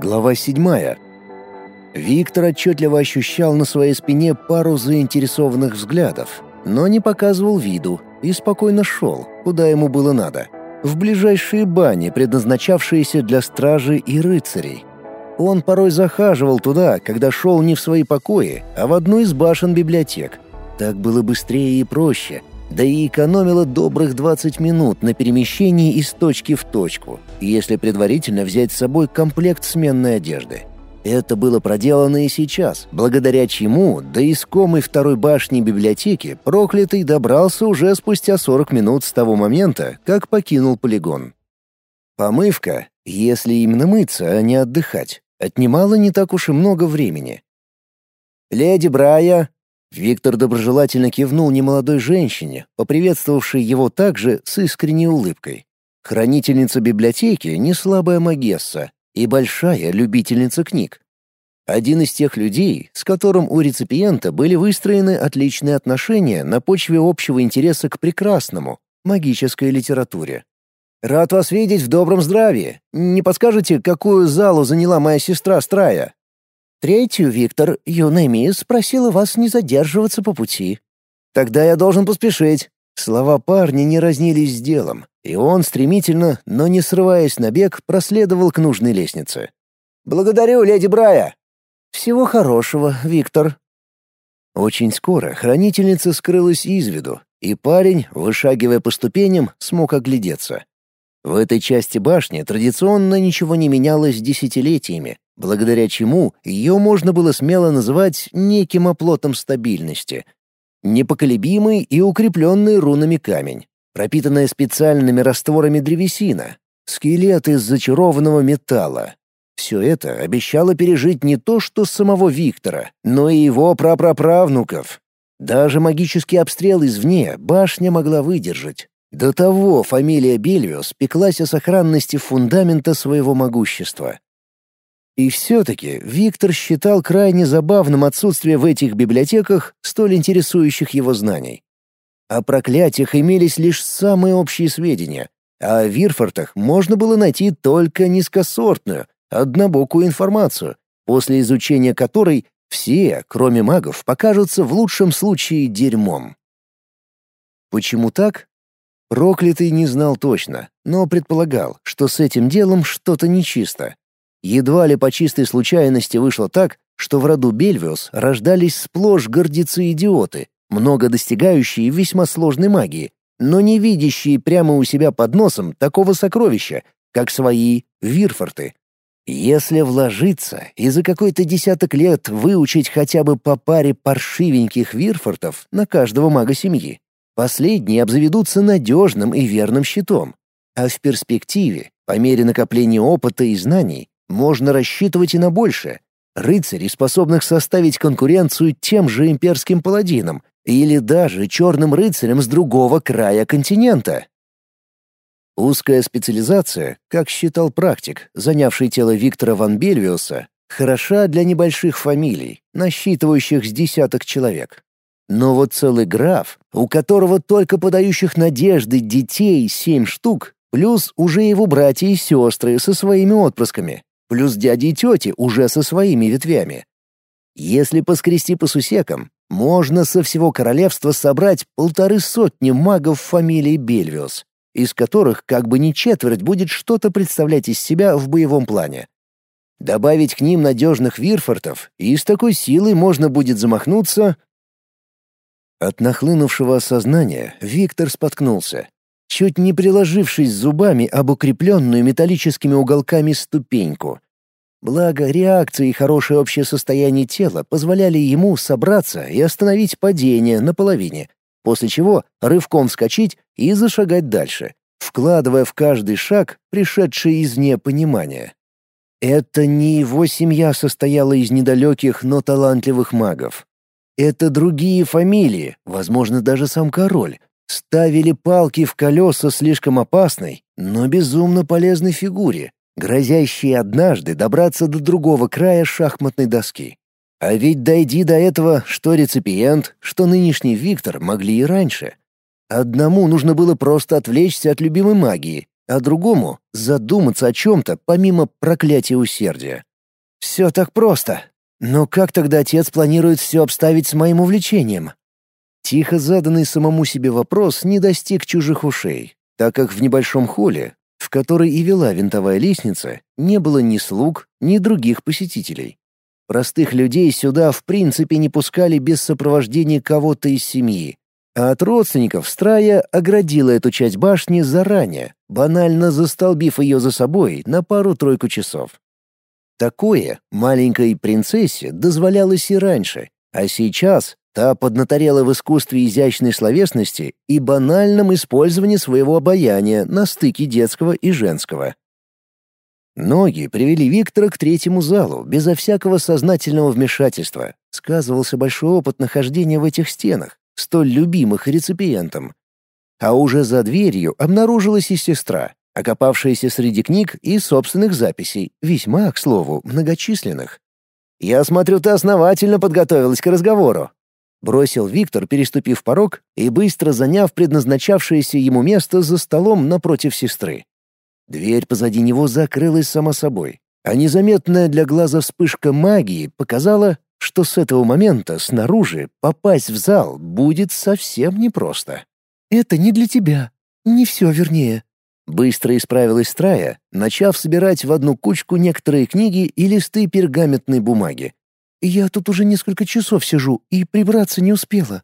Глава 7. Виктор отчетливо ощущал на своей спине пару заинтересованных взглядов, но не показывал виду и спокойно шел, куда ему было надо. В ближайшие бани, предназначавшиеся для стражи и рыцарей. Он порой захаживал туда, когда шел не в свои покои, а в одну из башен библиотек. Так было быстрее и проще — да и экономила добрых 20 минут на перемещении из точки в точку, если предварительно взять с собой комплект сменной одежды. Это было проделано и сейчас, благодаря чему до искомой второй башни библиотеки проклятый добрался уже спустя 40 минут с того момента, как покинул полигон. Помывка, если именно мыться, а не отдыхать, отнимала не так уж и много времени. «Леди Брая, Виктор доброжелательно кивнул немолодой женщине, поприветствовавшей его также с искренней улыбкой. Хранительница библиотеки не слабая магесса и большая любительница книг. Один из тех людей, с которым у реципиента были выстроены отличные отношения на почве общего интереса к прекрасному, магической литературе. «Рад вас видеть в добром здравии. Не подскажете, какую залу заняла моя сестра Страя?» Третью, Виктор, юная мисс просила вас не задерживаться по пути. Тогда я должен поспешить. Слова парня не разнились с делом, и он стремительно, но не срываясь на бег, проследовал к нужной лестнице. «Благодарю, леди Брая!» «Всего хорошего, Виктор!» Очень скоро хранительница скрылась из виду, и парень, вышагивая по ступеням, смог оглядеться. В этой части башни традиционно ничего не менялось десятилетиями, благодаря чему ее можно было смело называть неким оплотом стабильности. Непоколебимый и укрепленный рунами камень, пропитанная специальными растворами древесина, скелет из зачарованного металла. Все это обещало пережить не то что самого Виктора, но и его прапраправнуков. Даже магический обстрел извне башня могла выдержать. До того фамилия Бельвиус пеклась о сохранности фундамента своего могущества. И все-таки Виктор считал крайне забавным отсутствие в этих библиотеках столь интересующих его знаний. О проклятиях имелись лишь самые общие сведения, а о Вирфортах можно было найти только низкосортную, однобокую информацию, после изучения которой все, кроме магов, покажутся в лучшем случае дерьмом. Почему так? Проклятый не знал точно, но предполагал, что с этим делом что-то нечисто. Едва ли по чистой случайности вышло так, что в роду Бельвиус рождались сплошь гордецы-идиоты, много достигающие весьма сложной магии, но не видящие прямо у себя под носом такого сокровища, как свои Вирфорты. Если вложиться и за какой-то десяток лет выучить хотя бы по паре паршивеньких Вирфортов на каждого мага семьи, последние обзаведутся надежным и верным щитом. А в перспективе, по мере накопления опыта и знаний, можно рассчитывать и на большее. Рыцарей, способных составить конкуренцию тем же имперским паладинам или даже черным рыцарям с другого края континента. Узкая специализация, как считал практик, занявший тело Виктора ван Бельвиуса, хороша для небольших фамилий, насчитывающих с десяток человек. Но вот целый граф, у которого только подающих надежды детей семь штук, плюс уже его братья и сестры со своими отпрысками, плюс дяди и тети уже со своими ветвями. Если поскрести по сусекам, можно со всего королевства собрать полторы сотни магов фамилии Бельвиус, из которых как бы не четверть будет что-то представлять из себя в боевом плане. Добавить к ним надежных вирфортов, и с такой силой можно будет замахнуться... От нахлынувшего осознания Виктор споткнулся чуть не приложившись зубами об укрепленную металлическими уголками ступеньку. Благо, реакция и хорошее общее состояние тела позволяли ему собраться и остановить падение на половине, после чего рывком вскочить и зашагать дальше, вкладывая в каждый шаг пришедшее извне понимание. Это не его семья состояла из недалеких, но талантливых магов. Это другие фамилии, возможно, даже сам король, ставили палки в колеса слишком опасной, но безумно полезной фигуре, грозящей однажды добраться до другого края шахматной доски. А ведь дойди до этого, что реципиент, что нынешний Виктор могли и раньше. Одному нужно было просто отвлечься от любимой магии, а другому — задуматься о чем-то помимо проклятия усердия. «Все так просто. Но как тогда отец планирует все обставить с моим увлечением?» Тихо заданный самому себе вопрос не достиг чужих ушей, так как в небольшом холле, в который и вела винтовая лестница, не было ни слуг, ни других посетителей. Простых людей сюда в принципе не пускали без сопровождения кого-то из семьи, а от родственников Страя оградила эту часть башни заранее, банально застолбив ее за собой на пару-тройку часов. Такое маленькой принцессе дозволялось и раньше, а сейчас та поднаторела в искусстве изящной словесности и банальном использовании своего обаяния на стыке детского и женского. Ноги привели Виктора к третьему залу, безо всякого сознательного вмешательства. Сказывался большой опыт нахождения в этих стенах, столь любимых реципиентом. А уже за дверью обнаружилась и сестра, окопавшаяся среди книг и собственных записей, весьма, к слову, многочисленных. «Я смотрю, ты основательно подготовилась к разговору», — бросил Виктор, переступив порог и быстро заняв предназначавшееся ему место за столом напротив сестры. Дверь позади него закрылась сама собой, а незаметная для глаза вспышка магии показала, что с этого момента снаружи попасть в зал будет совсем непросто. «Это не для тебя. Не все, вернее». Быстро исправилась Страя, начав собирать в одну кучку некоторые книги и листы пергаментной бумаги. «Я тут уже несколько часов сижу и прибраться не успела».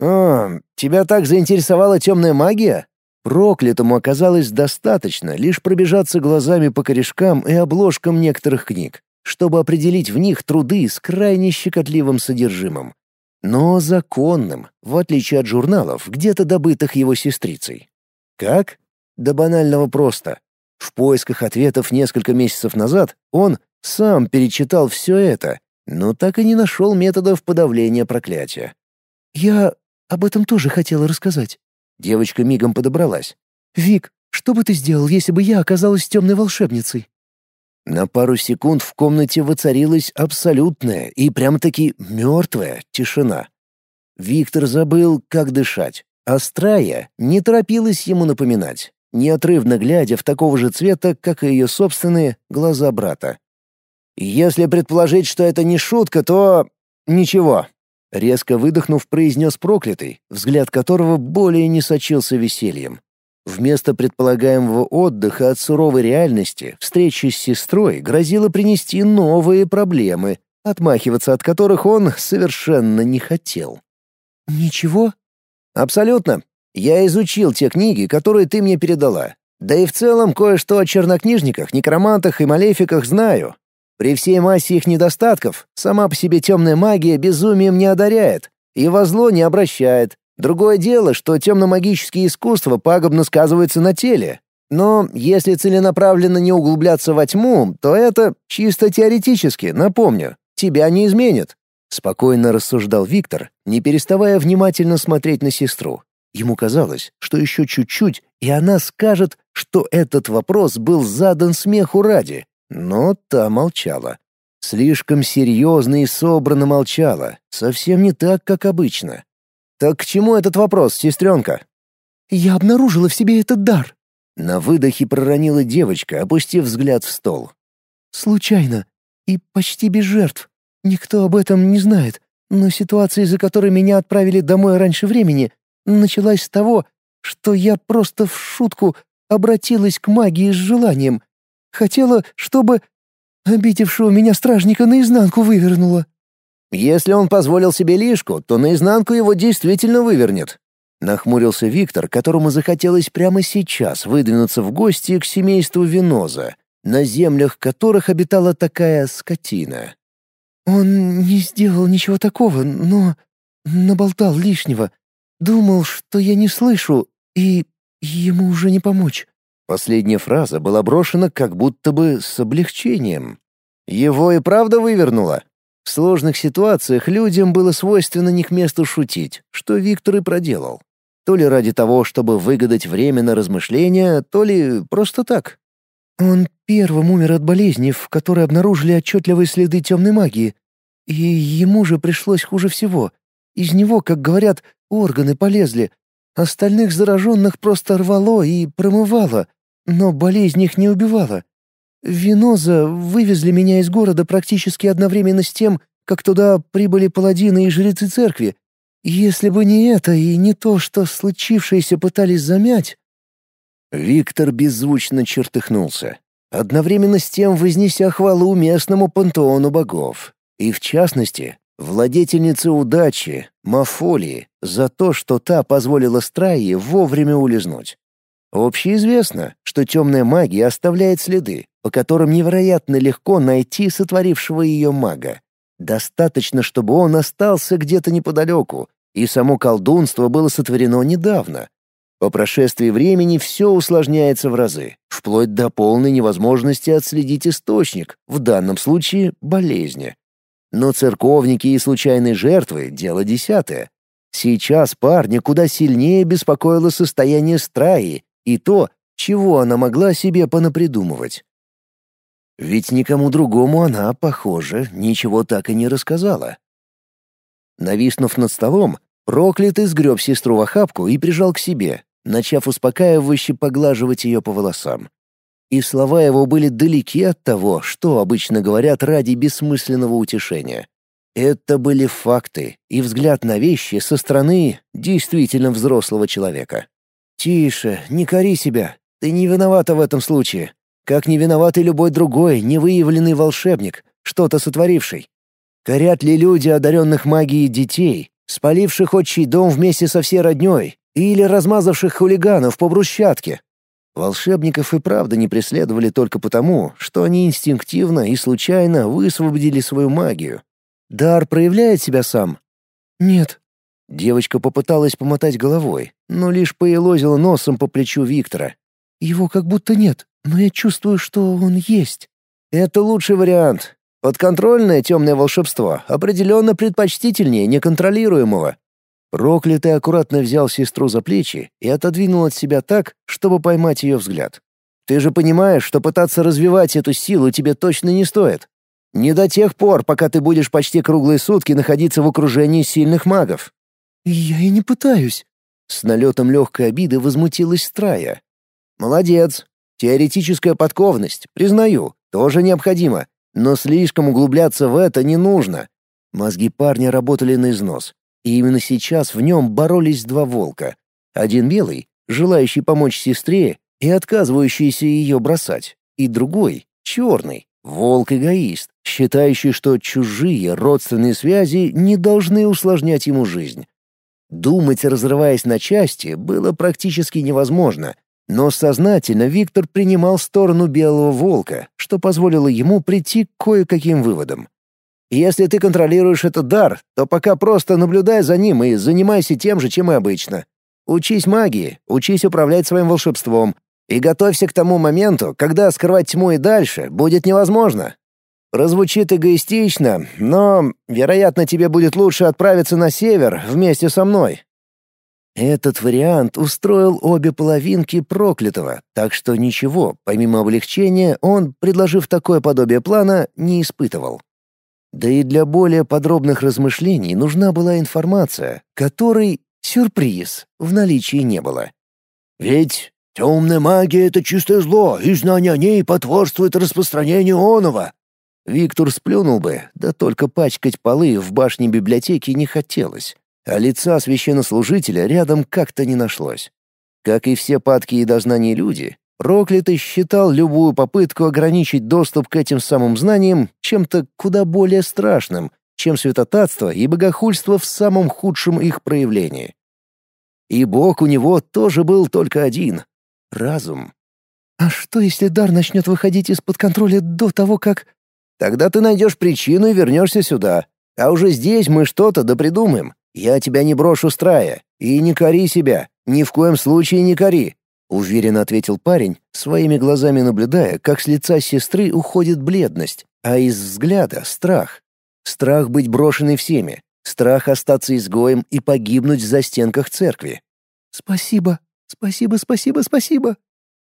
«А, тебя так заинтересовала темная магия?» Проклятому оказалось достаточно лишь пробежаться глазами по корешкам и обложкам некоторых книг чтобы определить в них труды с крайне щекотливым содержимым. Но законным, в отличие от журналов, где-то добытых его сестрицей. Как? Да банального просто. В поисках ответов несколько месяцев назад он сам перечитал все это, но так и не нашел методов подавления проклятия. «Я об этом тоже хотела рассказать». Девочка мигом подобралась. «Вик, что бы ты сделал, если бы я оказалась темной волшебницей?» На пару секунд в комнате воцарилась абсолютная и прям-таки мертвая тишина. Виктор забыл, как дышать, а Страя не торопилась ему напоминать, неотрывно глядя в такого же цвета, как и ее собственные, глаза брата. «Если предположить, что это не шутка, то... ничего», — резко выдохнув, произнес проклятый, взгляд которого более не сочился весельем. Вместо предполагаемого отдыха от суровой реальности встреча с сестрой грозила принести новые проблемы, отмахиваться от которых он совершенно не хотел. «Ничего?» «Абсолютно. Я изучил те книги, которые ты мне передала. Да и в целом кое-что о чернокнижниках, некромантах и малефиках знаю. При всей массе их недостатков сама по себе темная магия безумием не одаряет и во зло не обращает, Другое дело, что темно-магические искусства пагубно сказываются на теле. Но если целенаправленно не углубляться во тьму, то это чисто теоретически, напомню, тебя не изменит. Спокойно рассуждал Виктор, не переставая внимательно смотреть на сестру. Ему казалось, что еще чуть-чуть, и она скажет, что этот вопрос был задан смеху ради. Но та молчала. Слишком серьезно и собранно молчала, совсем не так, как обычно. «Так к чему этот вопрос, сестренка?» «Я обнаружила в себе этот дар». На выдохе проронила девочка, опустив взгляд в стол. «Случайно. И почти без жертв. Никто об этом не знает. Но ситуация, из-за которой меня отправили домой раньше времени, началась с того, что я просто в шутку обратилась к магии с желанием. Хотела, чтобы обидевшего меня стражника наизнанку вывернула. Если он позволил себе лишку, то наизнанку его действительно вывернет. Нахмурился Виктор, которому захотелось прямо сейчас выдвинуться в гости к семейству Веноза, на землях которых обитала такая скотина. «Он не сделал ничего такого, но наболтал лишнего. Думал, что я не слышу, и ему уже не помочь». Последняя фраза была брошена как будто бы с облегчением. «Его и правда вывернуло?» В сложных ситуациях людям было свойственно не к месту шутить, что Виктор и проделал. То ли ради того, чтобы выгадать время на размышления, то ли просто так. Он первым умер от болезни, в которой обнаружили отчетливые следы темной магии. И ему же пришлось хуже всего. Из него, как говорят, органы полезли. Остальных зараженных просто рвало и промывало. но болезнь их не убивала. Веноза вывезли меня из города практически одновременно с тем, как туда прибыли паладины и жрецы церкви. Если бы не это и не то, что случившееся пытались замять...» Виктор беззвучно чертыхнулся, одновременно с тем вознеся хвалу местному пантеону богов, и, в частности, владетельнице удачи, Мафолии, за то, что та позволила Страйе вовремя улизнуть. Общеизвестно, что темная магия оставляет следы, по которым невероятно легко найти сотворившего ее мага. Достаточно, чтобы он остался где-то неподалеку, и само колдунство было сотворено недавно. По прошествии времени все усложняется в разы, вплоть до полной невозможности отследить источник, в данном случае болезни. Но церковники и случайные жертвы — дело десятое. Сейчас парня куда сильнее беспокоило состояние Страи и то, чего она могла себе понапридумывать. Ведь никому другому она, похоже, ничего так и не рассказала. Нависнув над столом, проклятый сгреб сестру в охапку и прижал к себе, начав успокаивающе поглаживать ее по волосам. И слова его были далеки от того, что обычно говорят ради бессмысленного утешения. Это были факты и взгляд на вещи со стороны действительно взрослого человека. «Тише, не кори себя. Ты не виновата в этом случае. Как не виноват и любой другой, невыявленный волшебник, что-то сотворивший. Корят ли люди одаренных магией детей, спаливших отчий дом вместе со всей роднёй, или размазавших хулиганов по брусчатке? Волшебников и правда не преследовали только потому, что они инстинктивно и случайно высвободили свою магию. Дар проявляет себя сам? Нет. Девочка попыталась помотать головой, но лишь поелозила носом по плечу Виктора. Его как будто нет но я чувствую, что он есть. Это лучший вариант. Подконтрольное темное волшебство определенно предпочтительнее неконтролируемого. Проклятый аккуратно взял сестру за плечи и отодвинул от себя так, чтобы поймать ее взгляд. «Ты же понимаешь, что пытаться развивать эту силу тебе точно не стоит. Не до тех пор, пока ты будешь почти круглые сутки находиться в окружении сильных магов». «Я и не пытаюсь». С налетом легкой обиды возмутилась Страя. «Молодец. Теоретическая подкованность, признаю, тоже необходима, но слишком углубляться в это не нужно. Мозги парня работали на износ, и именно сейчас в нем боролись два волка. Один белый, желающий помочь сестре и отказывающийся ее бросать, и другой, черный, волк-эгоист, считающий, что чужие родственные связи не должны усложнять ему жизнь. Думать, разрываясь на части, было практически невозможно, но сознательно Виктор принимал сторону Белого Волка, что позволило ему прийти к кое-каким выводам. «Если ты контролируешь этот дар, то пока просто наблюдай за ним и занимайся тем же, чем и обычно. Учись магии, учись управлять своим волшебством и готовься к тому моменту, когда скрывать тьму и дальше будет невозможно. Прозвучит эгоистично, но, вероятно, тебе будет лучше отправиться на север вместе со мной, этот вариант устроил обе половинки проклятого, так что ничего, помимо облегчения, он, предложив такое подобие плана, не испытывал. Да и для более подробных размышлений нужна была информация, которой, сюрприз, в наличии не было. «Ведь темная магия — это чистое зло, и знание о ней потворствует распространению оного». Виктор сплюнул бы, да только пачкать полы в башне библиотеки не хотелось а лица священнослужителя рядом как-то не нашлось. Как и все падкие дознания люди, проклятый считал любую попытку ограничить доступ к этим самым знаниям чем-то куда более страшным, чем святотатство и богохульство в самом худшем их проявлении. И бог у него тоже был только один — разум. «А что, если дар начнет выходить из-под контроля до того, как...» «Тогда ты найдешь причину и вернешься сюда. А уже здесь мы что-то допридумаем. «Я тебя не брошу, Страя, и не кори себя, ни в коем случае не кори», — уверенно ответил парень, своими глазами наблюдая, как с лица сестры уходит бледность, а из взгляда — страх. Страх быть брошенной всеми, страх остаться изгоем и погибнуть в застенках церкви. «Спасибо, спасибо, спасибо, спасибо»,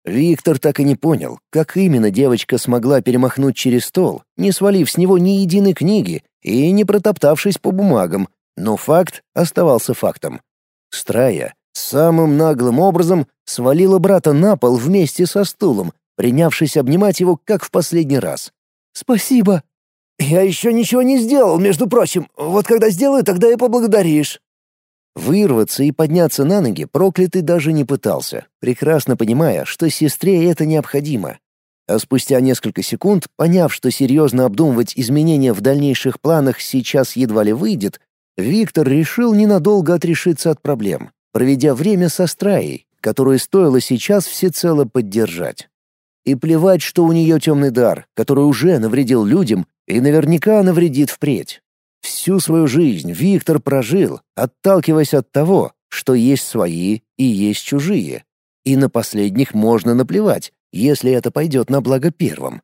Виктор так и не понял, как именно девочка смогла перемахнуть через стол, не свалив с него ни единой книги и не протоптавшись по бумагам, но факт оставался фактом. Страя самым наглым образом свалила брата на пол вместе со стулом, принявшись обнимать его, как в последний раз. «Спасибо!» «Я еще ничего не сделал, между прочим. Вот когда сделаю, тогда и поблагодаришь». Вырваться и подняться на ноги проклятый даже не пытался, прекрасно понимая, что сестре это необходимо. А спустя несколько секунд, поняв, что серьезно обдумывать изменения в дальнейших планах сейчас едва ли выйдет, Виктор решил ненадолго отрешиться от проблем, проведя время со Страей, которую стоило сейчас всецело поддержать. И плевать, что у нее темный дар, который уже навредил людям и наверняка навредит впредь. Всю свою жизнь Виктор прожил, отталкиваясь от того, что есть свои и есть чужие. И на последних можно наплевать, если это пойдет на благо первым.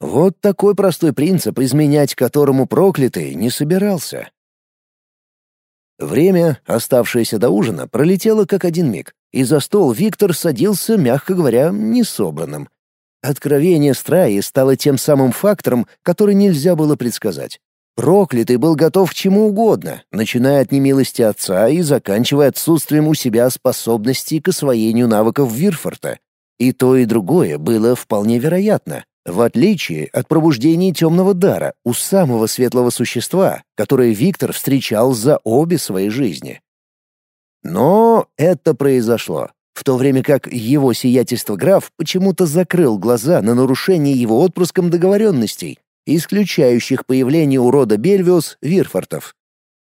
Вот такой простой принцип, изменять которому проклятый не собирался. Время, оставшееся до ужина, пролетело как один миг, и за стол Виктор садился, мягко говоря, несобранным. Откровение Страи стало тем самым фактором, который нельзя было предсказать. Проклятый был готов к чему угодно, начиная от немилости отца и заканчивая отсутствием у себя способностей к освоению навыков Вирфорта. И то, и другое было вполне вероятно, в отличие от пробуждения темного дара у самого светлого существа, которое Виктор встречал за обе свои жизни. Но это произошло, в то время как его сиятельство граф почему-то закрыл глаза на нарушение его отпрыском договоренностей, исключающих появление у рода Бельвиус Вирфортов.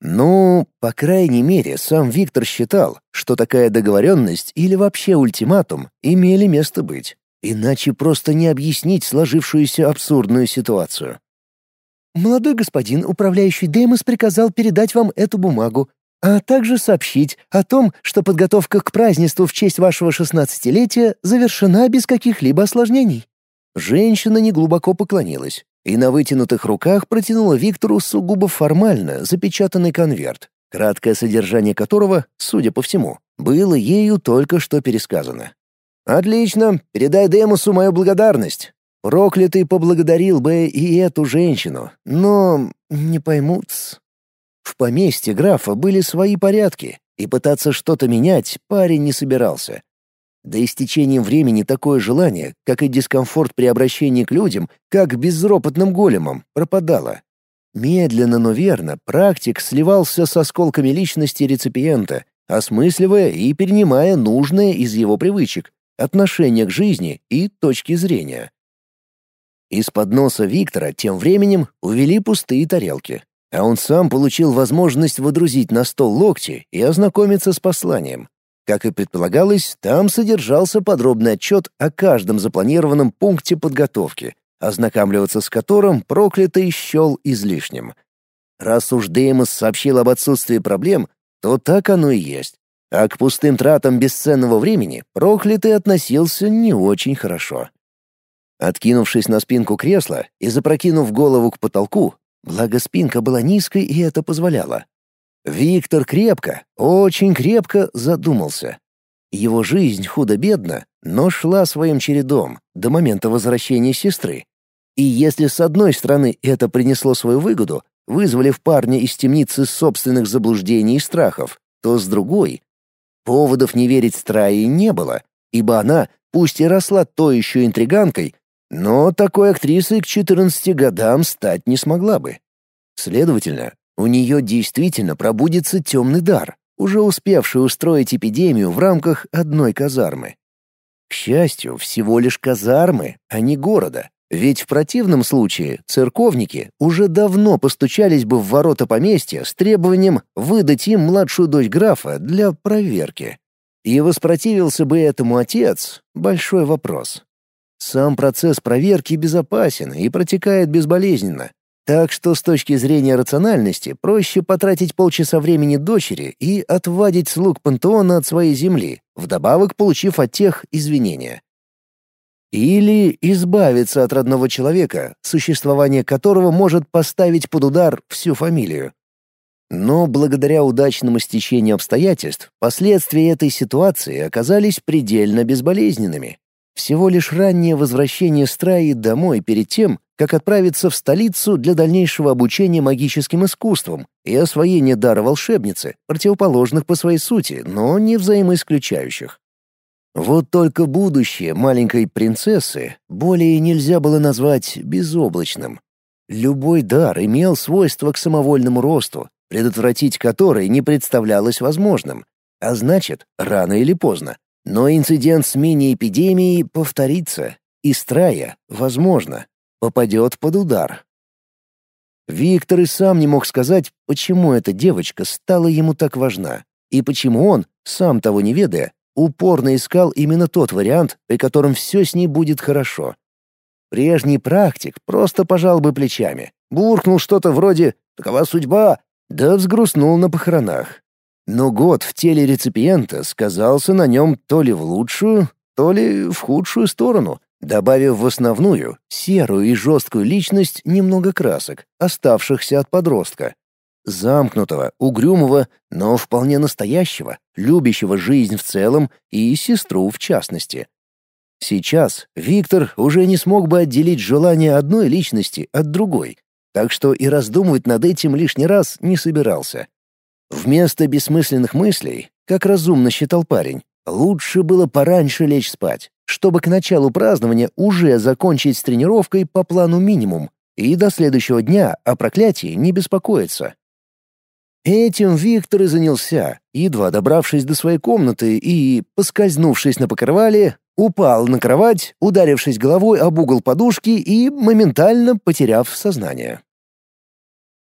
Ну, по крайней мере, сам Виктор считал, что такая договоренность или вообще ультиматум имели место быть. Иначе просто не объяснить сложившуюся абсурдную ситуацию. «Молодой господин, управляющий Деймос, приказал передать вам эту бумагу, а также сообщить о том, что подготовка к празднеству в честь вашего шестнадцатилетия завершена без каких-либо осложнений». Женщина неглубоко поклонилась и на вытянутых руках протянула Виктору сугубо формально запечатанный конверт, краткое содержание которого, судя по всему, было ею только что пересказано. «Отлично, передай Демусу мою благодарность. Проклятый поблагодарил бы и эту женщину, но не поймут. В поместье графа были свои порядки, и пытаться что-то менять парень не собирался. Да и с течением времени такое желание, как и дискомфорт при обращении к людям, как безропотным големам, пропадало. Медленно, но верно, практик сливался с осколками личности реципиента, осмысливая и перенимая нужное из его привычек, отношения к жизни и точки зрения. Из-под носа Виктора тем временем увели пустые тарелки, а он сам получил возможность водрузить на стол локти и ознакомиться с посланием. Как и предполагалось, там содержался подробный отчет о каждом запланированном пункте подготовки, ознакомливаться с которым проклятый счел излишним. Раз уж Деймос сообщил об отсутствии проблем, то так оно и есть. А к пустым тратам бесценного времени проклятый относился не очень хорошо. Откинувшись на спинку кресла и запрокинув голову к потолку, благо спинка была низкой и это позволяло, Виктор крепко, очень крепко задумался. Его жизнь худо-бедно, но шла своим чередом до момента возвращения сестры. И если с одной стороны это принесло свою выгоду, вызвав парня из темницы собственных заблуждений и страхов, то с другой — поводов не верить Страе не было, ибо она, пусть и росла то еще интриганкой, но такой актрисой к 14 годам стать не смогла бы. Следовательно, у нее действительно пробудится темный дар, уже успевший устроить эпидемию в рамках одной казармы. К счастью, всего лишь казармы, а не города. Ведь в противном случае церковники уже давно постучались бы в ворота поместья с требованием выдать им младшую дочь графа для проверки. И воспротивился бы этому отец — большой вопрос. Сам процесс проверки безопасен и протекает безболезненно, так что с точки зрения рациональности проще потратить полчаса времени дочери и отвадить слуг пантеона от своей земли, вдобавок получив от тех извинения. Или избавиться от родного человека, существование которого может поставить под удар всю фамилию. Но благодаря удачному стечению обстоятельств, последствия этой ситуации оказались предельно безболезненными. Всего лишь раннее возвращение Страи домой перед тем, как отправиться в столицу для дальнейшего обучения магическим искусствам и освоения дара волшебницы, противоположных по своей сути, но не взаимоисключающих. Вот только будущее маленькой принцессы более нельзя было назвать безоблачным. Любой дар имел свойство к самовольному росту, предотвратить который не представлялось возможным, а значит, рано или поздно. Но инцидент с мини-эпидемией повторится, и Страя, возможно, попадет под удар. Виктор и сам не мог сказать, почему эта девочка стала ему так важна, и почему он, сам того не ведая, упорно искал именно тот вариант, при котором все с ней будет хорошо. Прежний практик просто пожал бы плечами, буркнул что-то вроде «такова судьба», да взгрустнул на похоронах. Но год в теле реципиента сказался на нем то ли в лучшую, то ли в худшую сторону, добавив в основную, серую и жесткую личность немного красок, оставшихся от подростка. Замкнутого, угрюмого, но вполне настоящего, любящего жизнь в целом и сестру в частности. Сейчас Виктор уже не смог бы отделить желание одной личности от другой, так что и раздумывать над этим лишний раз не собирался. Вместо бессмысленных мыслей, как разумно считал парень, лучше было пораньше лечь спать, чтобы к началу празднования уже закончить с тренировкой по плану минимум и до следующего дня о проклятии не беспокоиться. Этим Виктор и занялся, едва добравшись до своей комнаты и, поскользнувшись на покрывале, упал на кровать, ударившись головой об угол подушки и моментально потеряв сознание.